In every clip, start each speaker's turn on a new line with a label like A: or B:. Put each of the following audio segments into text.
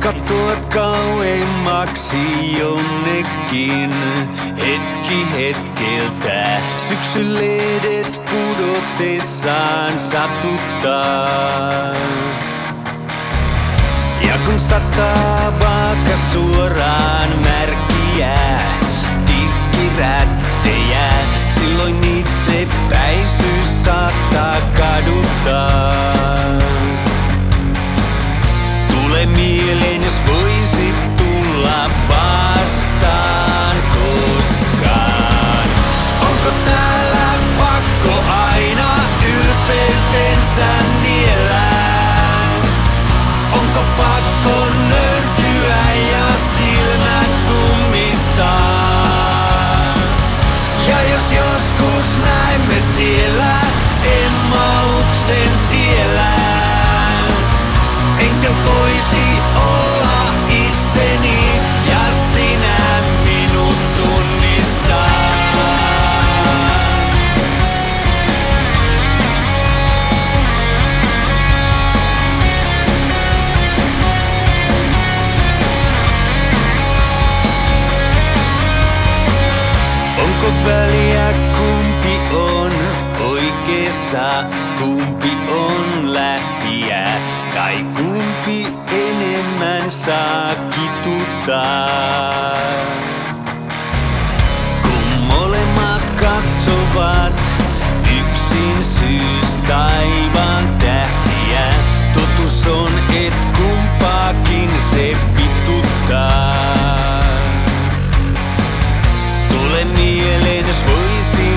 A: katoat kauemmaksi jonnekin. Hetki hetkeltä syksylehdet pudotessaan satuttaa. Ja kun sataa vaikka suoraan märkiä tiskirättejä, silloin itse päisyys saattaa väliä kumpi on oikeassa, kumpi on lähtiä tai kumpi enemmän saa kituttaa? Kun molemmat katsovat yksin syys taivaan Just what see.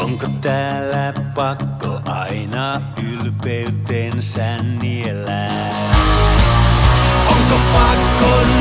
A: Onko täällä pakko aina ylpeytensä niellä? Onko pakko